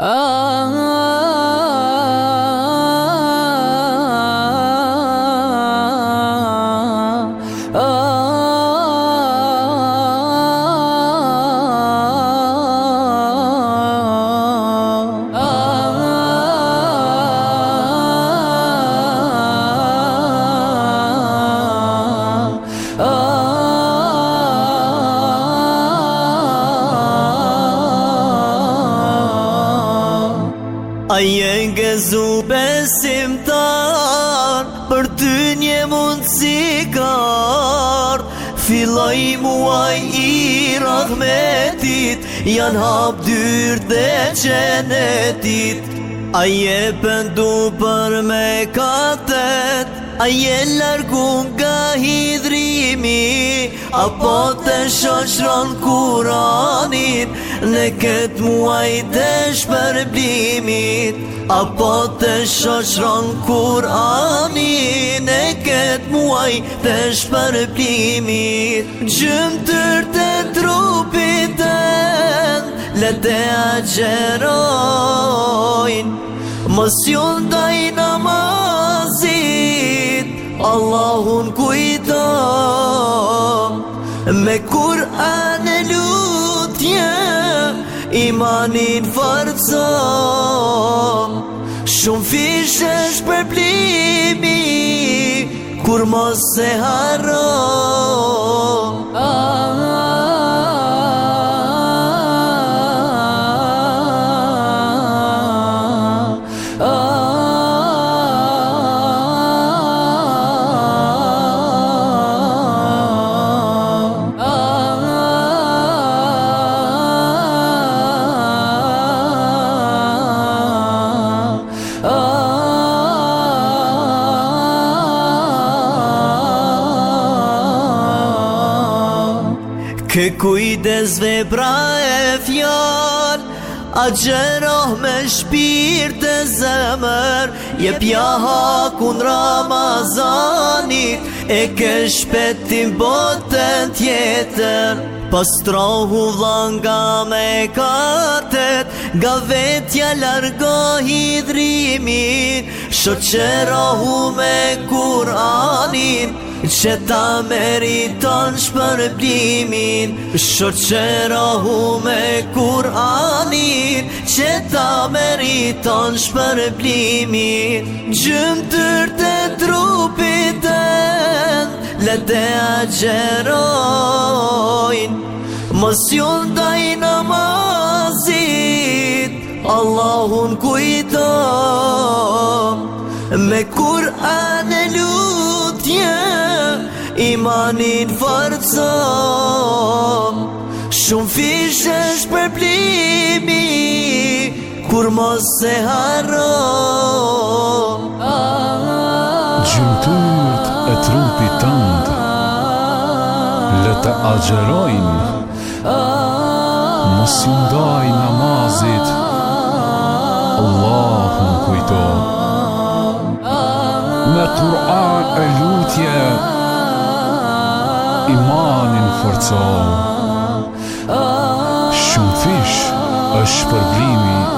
Oh. A je gëzu besimtar Për ty një mund si kar Filoj muaj i rahmetit Janë hap dyrë dhe qenetit A je pëndu për me katet A je largun nga hidrimi Apo të shoshron kuranit Në këtë muaj të shpërblimit Apo të shoshron kur amin Në këtë muaj të shpërblimit Gjëmë tërë të trupit të Le të agjerojnë Mos ju ndaj namazit Allahun kujto Me kur Imanin fërë Shumë fishesh për blimi Kur mos se haron Kë kujdes dhe pra e fjall A gjeroh me shpirë të zemër Je pjaha kun Ramazanit E ke shpetin botën tjetër Pas trahu dhën nga me katet Ga vetja largo hidrimin Shë me kuranin që ta meriton shpërblimin Shoqerohu me Kur'anin që ta meriton shpërblimin Gjëmë tërë të trupit të le të agjerojnë Mos ju ndaj namazit Allahun kujto Me Kur'an e lu imanin farcëm Shumë fishë është për Kur mos se harëm Gjumëtërët e trupi tëndë Lë të agjerojnë Mos ju ndaj namazit Allahun kujto Me Kur'an e lutje Me e lutje imanin forcoj Shumë fish është përblimi